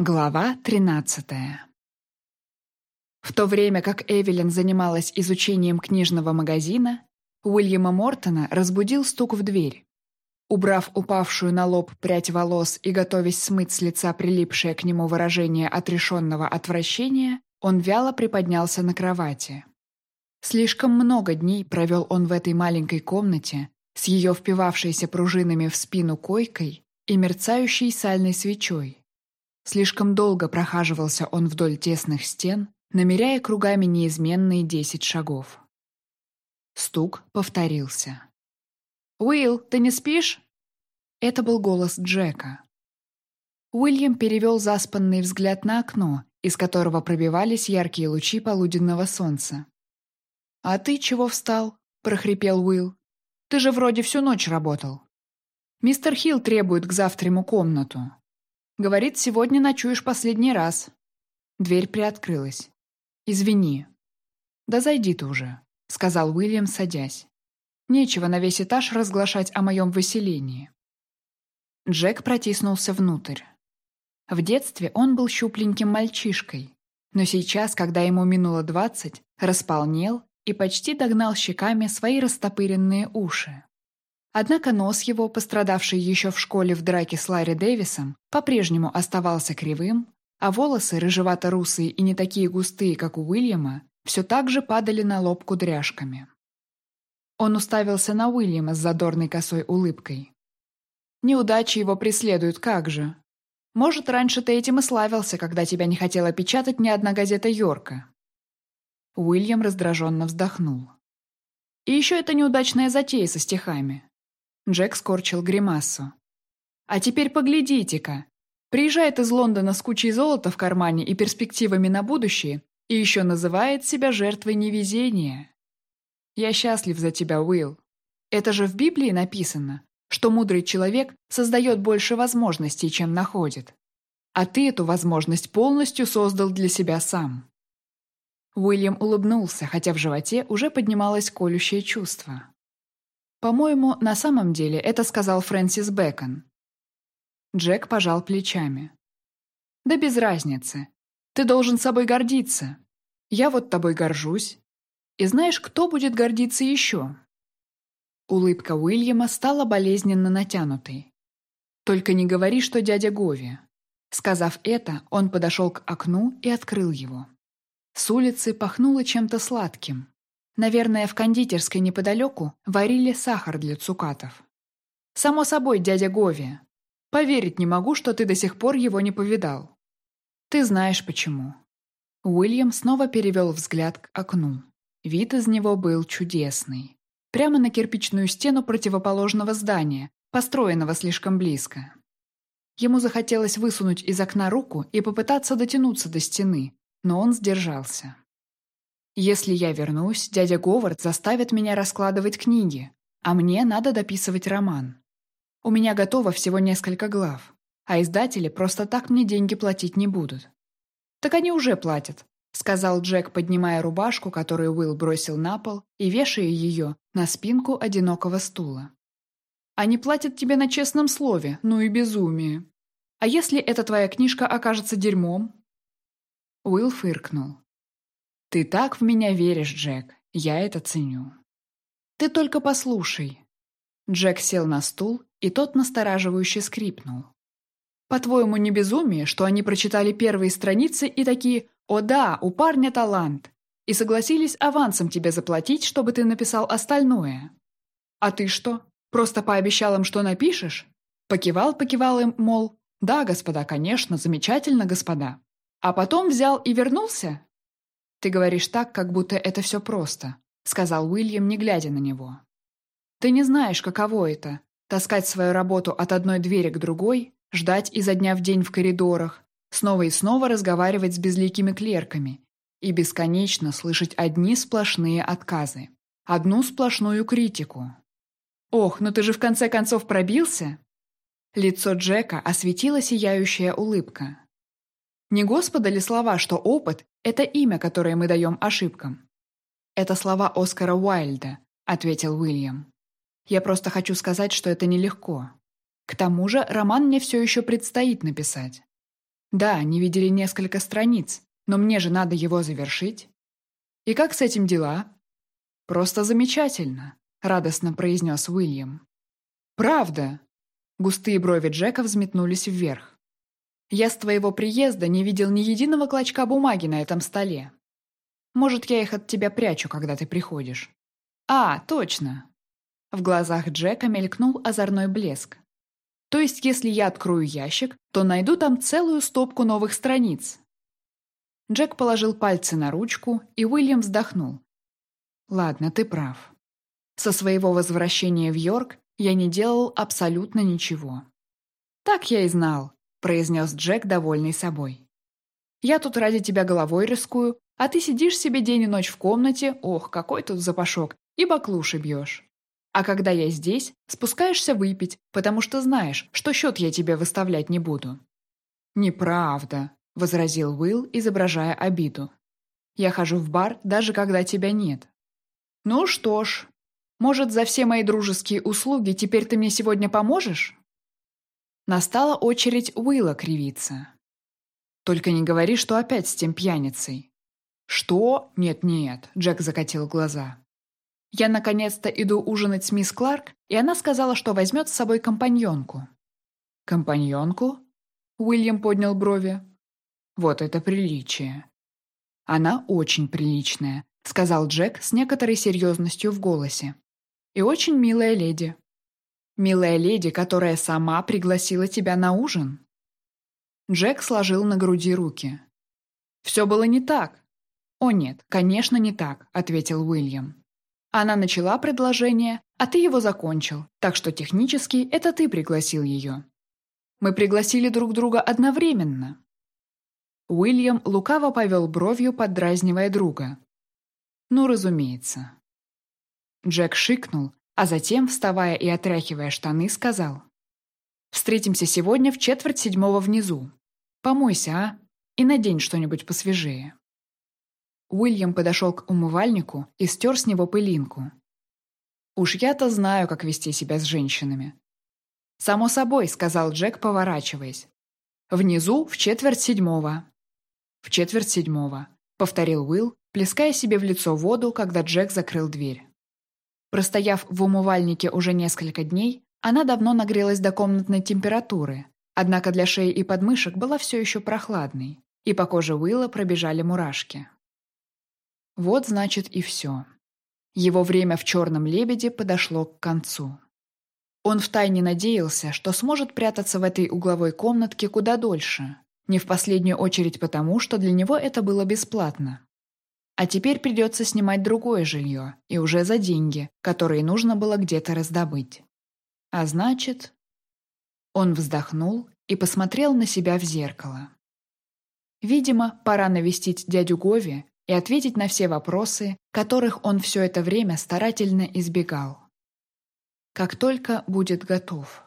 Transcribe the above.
Глава 13 В то время как Эвелин занималась изучением книжного магазина, Уильяма Мортона разбудил стук в дверь. Убрав упавшую на лоб прядь волос и готовясь смыть с лица прилипшее к нему выражение отрешенного отвращения, он вяло приподнялся на кровати. Слишком много дней провел он в этой маленькой комнате с ее впивавшейся пружинами в спину койкой и мерцающей сальной свечой, Слишком долго прохаживался он вдоль тесных стен, намеряя кругами неизменные десять шагов. Стук повторился. «Уилл, ты не спишь?» Это был голос Джека. Уильям перевел заспанный взгляд на окно, из которого пробивались яркие лучи полуденного солнца. «А ты чего встал?» — прохрипел Уилл. «Ты же вроде всю ночь работал. Мистер Хилл требует к завтраму комнату. Говорит, сегодня ночуешь последний раз. Дверь приоткрылась. «Извини». «Да зайди ты уже», — сказал Уильям, садясь. «Нечего на весь этаж разглашать о моем выселении». Джек протиснулся внутрь. В детстве он был щупленьким мальчишкой, но сейчас, когда ему минуло двадцать, располнел и почти догнал щеками свои растопыренные уши. Однако нос его, пострадавший еще в школе в драке с Ларри Дэвисом, по-прежнему оставался кривым, а волосы, рыжевато-русые и не такие густые, как у Уильяма, все так же падали на лоб кудряшками. Он уставился на Уильяма с задорной косой улыбкой. «Неудачи его преследуют, как же. Может, раньше ты этим и славился, когда тебя не хотела печатать ни одна газета Йорка». Уильям раздраженно вздохнул. «И еще это неудачная затея со стихами. Джек скорчил гримасу. «А теперь поглядите-ка. Приезжает из Лондона с кучей золота в кармане и перспективами на будущее, и еще называет себя жертвой невезения. Я счастлив за тебя, Уилл. Это же в Библии написано, что мудрый человек создает больше возможностей, чем находит. А ты эту возможность полностью создал для себя сам». Уильям улыбнулся, хотя в животе уже поднималось колющее чувство. По-моему, на самом деле это сказал Фрэнсис Бэкон. Джек пожал плечами. Да без разницы. Ты должен собой гордиться. Я вот тобой горжусь. И знаешь, кто будет гордиться еще? Улыбка Уильяма стала болезненно натянутой. «Только не говори, что дядя Гови». Сказав это, он подошел к окну и открыл его. С улицы пахнуло чем-то сладким, Наверное, в кондитерской неподалеку варили сахар для цукатов. «Само собой, дядя Гови. Поверить не могу, что ты до сих пор его не повидал. Ты знаешь почему». Уильям снова перевел взгляд к окну. Вид из него был чудесный. Прямо на кирпичную стену противоположного здания, построенного слишком близко. Ему захотелось высунуть из окна руку и попытаться дотянуться до стены, но он сдержался. Если я вернусь, дядя Говард заставит меня раскладывать книги, а мне надо дописывать роман. У меня готово всего несколько глав, а издатели просто так мне деньги платить не будут. Так они уже платят, сказал Джек, поднимая рубашку, которую Уилл бросил на пол, и вешая ее на спинку одинокого стула. Они платят тебе на честном слове, ну и безумие. А если эта твоя книжка окажется дерьмом? Уилл фыркнул. «Ты так в меня веришь, Джек. Я это ценю». «Ты только послушай». Джек сел на стул, и тот настораживающе скрипнул. «По-твоему, не безумие, что они прочитали первые страницы и такие «О да, у парня талант!» и согласились авансом тебе заплатить, чтобы ты написал остальное? А ты что, просто пообещал им, что напишешь? Покивал-покивал им, мол, «Да, господа, конечно, замечательно, господа». А потом взял и вернулся? «Ты говоришь так, как будто это все просто», — сказал Уильям, не глядя на него. «Ты не знаешь, каково это — таскать свою работу от одной двери к другой, ждать изо дня в день в коридорах, снова и снова разговаривать с безликими клерками и бесконечно слышать одни сплошные отказы, одну сплошную критику. «Ох, ну ты же в конце концов пробился?» Лицо Джека осветила сияющая улыбка. Не Господа ли слова, что опыт — это имя, которое мы даем ошибкам? Это слова Оскара Уайльда, ответил Уильям. Я просто хочу сказать, что это нелегко. К тому же роман мне все еще предстоит написать. Да, не видели несколько страниц, но мне же надо его завершить. И как с этим дела? Просто замечательно, радостно произнес Уильям. Правда? Густые брови Джека взметнулись вверх. Я с твоего приезда не видел ни единого клочка бумаги на этом столе. Может, я их от тебя прячу, когда ты приходишь. А, точно. В глазах Джека мелькнул озорной блеск. То есть, если я открою ящик, то найду там целую стопку новых страниц. Джек положил пальцы на ручку, и Уильям вздохнул. Ладно, ты прав. Со своего возвращения в Йорк я не делал абсолютно ничего. Так я и знал, произнес Джек, довольный собой. Я тут ради тебя головой рискую, а ты сидишь себе день и ночь в комнате, ох, какой тут запашок, и баклуши бьешь. А когда я здесь, спускаешься выпить, потому что знаешь, что счет я тебе выставлять не буду». «Неправда», — возразил Уилл, изображая обиду. «Я хожу в бар, даже когда тебя нет». «Ну что ж, может, за все мои дружеские услуги теперь ты мне сегодня поможешь?» Настала очередь Уилла кривиться. «Только не говори, что опять с тем пьяницей». «Что? Нет-нет», — Джек закатил глаза. Я наконец-то иду ужинать с мисс Кларк, и она сказала, что возьмет с собой компаньонку. «Компаньонку?» Уильям поднял брови. «Вот это приличие». «Она очень приличная», — сказал Джек с некоторой серьезностью в голосе. «И очень милая леди». «Милая леди, которая сама пригласила тебя на ужин?» Джек сложил на груди руки. «Все было не так». «О нет, конечно, не так», — ответил Уильям. Она начала предложение, а ты его закончил, так что технически это ты пригласил ее. Мы пригласили друг друга одновременно. Уильям лукаво повел бровью, поддразнивая друга. Ну, разумеется. Джек шикнул, а затем, вставая и отряхивая штаны, сказал. «Встретимся сегодня в четверть седьмого внизу. Помойся, а? И надень что-нибудь посвежее». Уильям подошел к умывальнику и стер с него пылинку. «Уж я-то знаю, как вести себя с женщинами». «Само собой», — сказал Джек, поворачиваясь. «Внизу в четверть седьмого». «В четверть седьмого», — повторил Уилл, плеская себе в лицо воду, когда Джек закрыл дверь. Простояв в умывальнике уже несколько дней, она давно нагрелась до комнатной температуры, однако для шеи и подмышек была все еще прохладной, и по коже Уилла пробежали мурашки. Вот, значит, и все. Его время в «Черном лебеде» подошло к концу. Он втайне надеялся, что сможет прятаться в этой угловой комнатке куда дольше, не в последнюю очередь потому, что для него это было бесплатно. А теперь придется снимать другое жилье, и уже за деньги, которые нужно было где-то раздобыть. А значит... Он вздохнул и посмотрел на себя в зеркало. Видимо, пора навестить дядю Гови и ответить на все вопросы, которых он все это время старательно избегал. Как только будет готов.